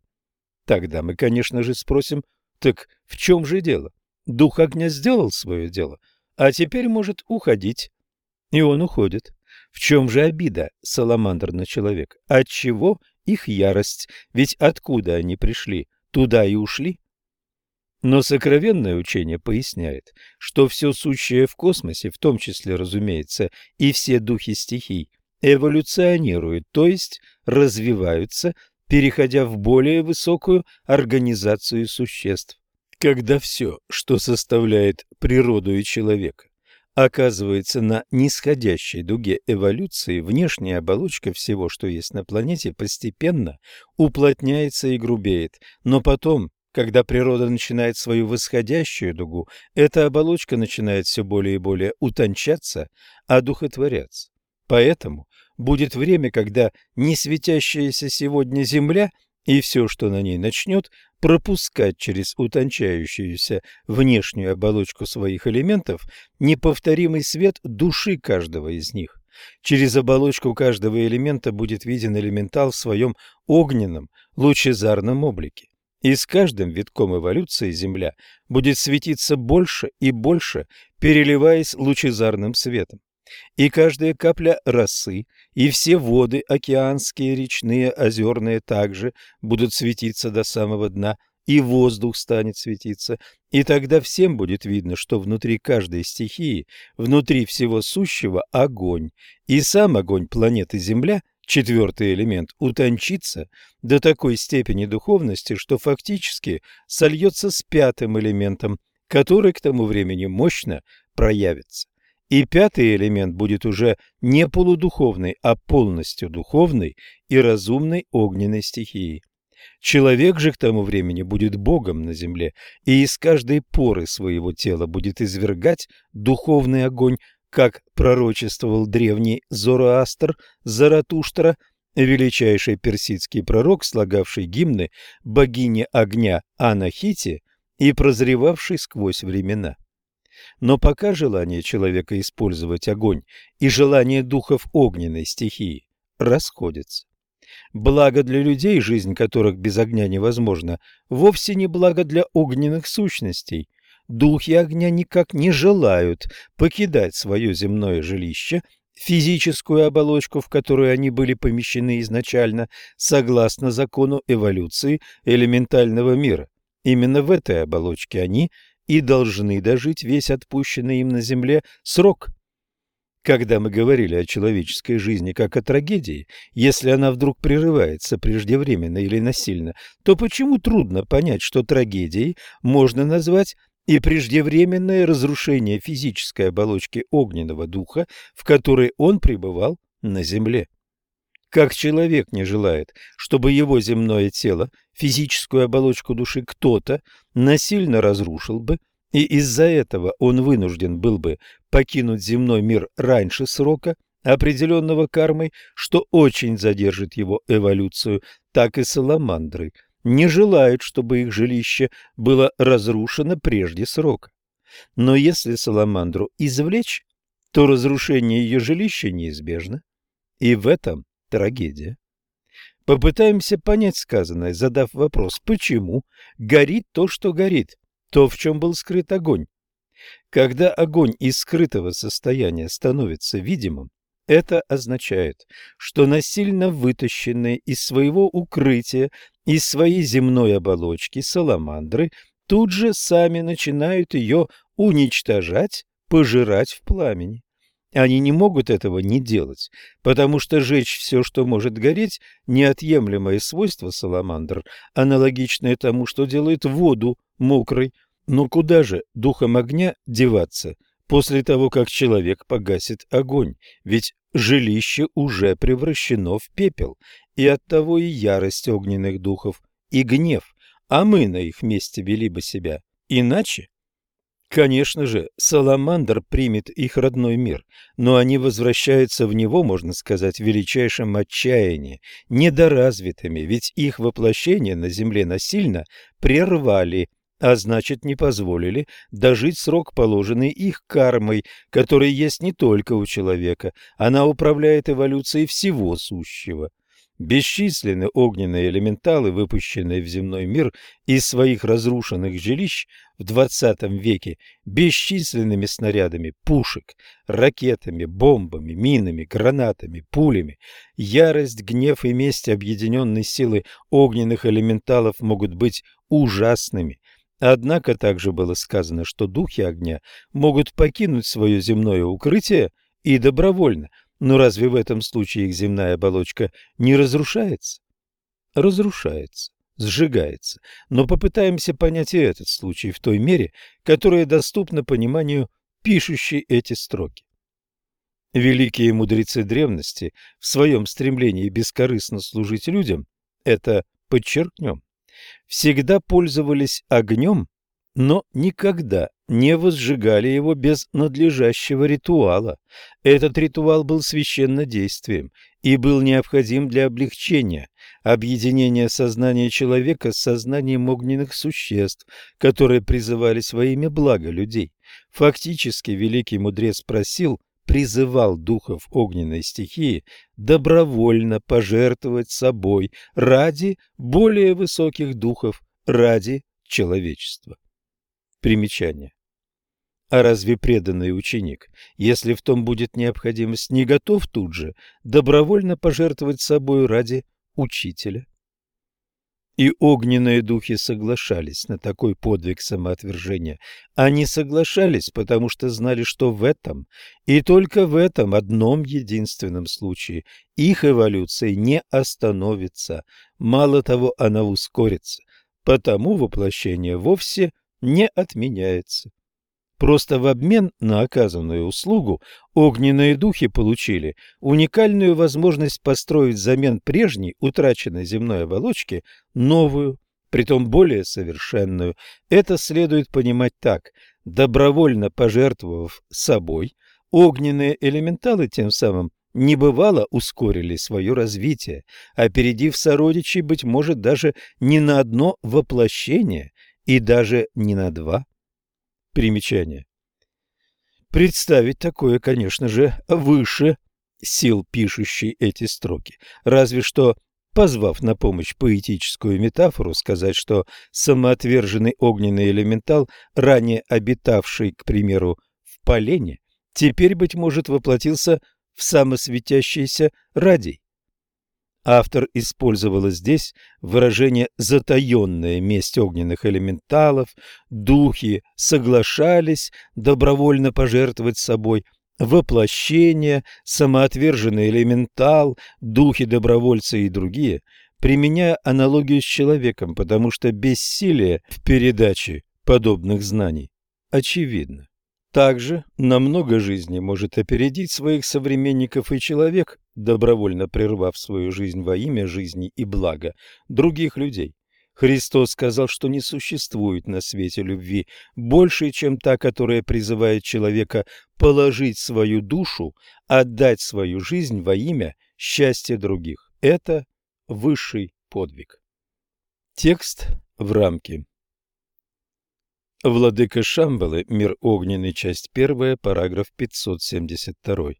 Тогда мы, конечно же, спросим, так в чем же дело? Дух огня сделал свое дело, а теперь может уходить. И он уходит. В чем же обида Саламандр на человека? Отчего их ярость, ведь откуда они пришли, туда и ушли. Но сокровенное учение поясняет, что все сущее в космосе, в том числе, разумеется, и все духи стихий, эволюционируют, то есть развиваются, переходя в более высокую организацию существ. Когда все, что составляет природу и человека, Оказывается, на нисходящей дуге эволюции внешняя оболочка всего, что есть на планете, постепенно уплотняется и грубеет, но потом, когда природа начинает свою восходящую дугу, эта оболочка начинает все более и более утончаться, одухотворяться. Поэтому будет время, когда не светящаяся сегодня Земля и все, что на ней начнет, пропускать через утончающуюся внешнюю оболочку своих элементов неповторимый свет души каждого из них. Через оболочку каждого элемента будет виден элементал в своем огненном, лучезарном облике. И с каждым витком эволюции Земля будет светиться больше и больше, переливаясь лучезарным светом. И каждая капля росы, и все воды, океанские, речные, озерные, также будут светиться до самого дна, и воздух станет светиться, и тогда всем будет видно, что внутри каждой стихии, внутри всего сущего огонь, и сам огонь планеты Земля, четвертый элемент, утончится до такой степени духовности, что фактически сольется с пятым элементом, который к тому времени мощно проявится. И пятый элемент будет уже не полудуховной, а полностью духовной и разумной огненной стихией. Человек же к тому времени будет Богом на земле и из каждой поры своего тела будет извергать духовный огонь, как пророчествовал древний Зороастр Заратуштра, величайший персидский пророк, слагавший гимны богине огня Анахите и прозревавший сквозь времена. Но пока желание человека использовать огонь и желание духов огненной стихии расходятся. Благо для людей, жизнь которых без огня невозможна, вовсе не благо для огненных сущностей. Духи огня никак не желают покидать свое земное жилище, физическую оболочку, в которую они были помещены изначально, согласно закону эволюции элементального мира. Именно в этой оболочке они и должны дожить весь отпущенный им на земле срок. Когда мы говорили о человеческой жизни как о трагедии, если она вдруг прерывается преждевременно или насильно, то почему трудно понять, что трагедией можно назвать и преждевременное разрушение физической оболочки огненного духа, в которой он пребывал на земле? Как человек не желает, чтобы его земное тело, физическую оболочку души кто-то насильно разрушил бы, и из-за этого он вынужден был бы покинуть земной мир раньше срока, определенного кармой, что очень задержит его эволюцию, так и саламандры не желают, чтобы их жилище было разрушено прежде срока. Но если саламандру извлечь, то разрушение ее жилища неизбежно. И в этом трагедия. Попытаемся понять сказанное, задав вопрос, почему горит то, что горит, то, в чем был скрыт огонь. Когда огонь из скрытого состояния становится видимым, это означает, что насильно вытащенные из своего укрытия, из своей земной оболочки саламандры тут же сами начинают ее уничтожать, пожирать в пламени. Они не могут этого не делать, потому что жечь все, что может гореть, неотъемлемое свойство саламандр, аналогичное тому, что делает воду мокрой. Но куда же духом огня деваться после того, как человек погасит огонь? Ведь жилище уже превращено в пепел, и оттого и ярость огненных духов, и гнев, а мы на их месте вели бы себя иначе. Конечно же, Саламандр примет их родной мир, но они возвращаются в него, можно сказать, в величайшем отчаянии, недоразвитыми, ведь их воплощение на земле насильно прервали, а значит не позволили дожить срок, положенный их кармой, который есть не только у человека, она управляет эволюцией всего сущего. Бесчисленны огненные элементалы, выпущенные в земной мир из своих разрушенных жилищ в XX веке бесчисленными снарядами пушек, ракетами, бомбами, минами, гранатами, пулями. Ярость, гнев и месть объединенной силы огненных элементалов могут быть ужасными. Однако также было сказано, что духи огня могут покинуть свое земное укрытие и добровольно – но разве в этом случае их земная оболочка не разрушается? Разрушается, сжигается. Но попытаемся понять и этот случай в той мере, которая доступна пониманию пишущий эти строки. Великие мудрецы древности в своем стремлении бескорыстно служить людям, это подчеркнем, всегда пользовались огнем, но никогда не возжигали его без надлежащего ритуала. Этот ритуал был священнодействием и был необходим для облегчения, объединения сознания человека с сознанием огненных существ, которые призывались во имя блага людей. Фактически великий мудрец просил – призывал духов огненной стихии добровольно пожертвовать собой ради более высоких духов, ради человечества. Примечание. А разве преданный ученик, если в том будет необходимость, не готов тут же добровольно пожертвовать собой ради учителя? И огненные духи соглашались на такой подвиг самоотвержения. Они соглашались, потому что знали, что в этом, и только в этом одном единственном случае, их эволюция не остановится. Мало того, она ускорится. Потому воплощение вовсе не отменяется. Просто в обмен на оказанную услугу огненные духи получили уникальную возможность построить взамен прежней утраченной земной оболочки новую, притом более совершенную. Это следует понимать так. Добровольно пожертвовав собой, огненные элементалы тем самым небывало ускорили свое развитие, опередив сородичей, быть может, даже не на одно воплощение и даже не на два. Примечание. Представить такое, конечно же, выше сил пишущей эти строки. Разве что, позвав на помощь поэтическую метафору, сказать, что самоотверженный огненный элементал, ранее обитавший, к примеру, в полене, теперь, быть может, воплотился в самосветящийся радий. Автор использовала здесь выражение «затаенная месть огненных элементалов», «духи соглашались добровольно пожертвовать собой», «воплощение», «самоотверженный элементал», «духи-добровольцы» и другие, применяя аналогию с человеком, потому что бессилие в передаче подобных знаний очевидно. Также на много жизней может опередить своих современников и человек, добровольно прервав свою жизнь во имя жизни и блага других людей. Христос сказал, что не существует на свете любви больше, чем та, которая призывает человека положить свою душу, отдать свою жизнь во имя счастья других. Это высший подвиг. Текст в рамке. Владыка Шамбалы, мир огненный, часть 1, параграф 572.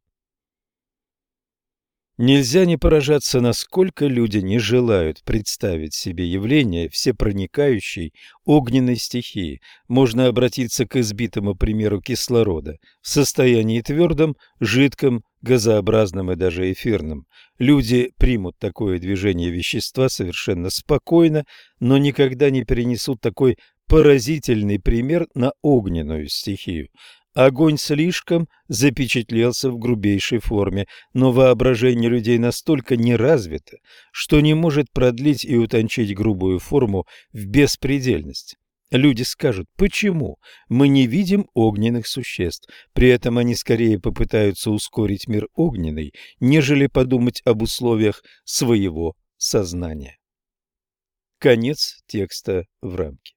Нельзя не поражаться, насколько люди не желают представить себе явление всепроникающей огненной стихии. Можно обратиться к избитому примеру кислорода в состоянии твердом, жидком, газообразном и даже эфирном. Люди примут такое движение вещества совершенно спокойно, но никогда не перенесут такой поразительный пример на огненную стихию. Огонь слишком запечатлелся в грубейшей форме, но воображение людей настолько не развито, что не может продлить и утончить грубую форму в беспредельность. Люди скажут, почему мы не видим огненных существ, при этом они скорее попытаются ускорить мир огненный, нежели подумать об условиях своего сознания. Конец текста в рамке.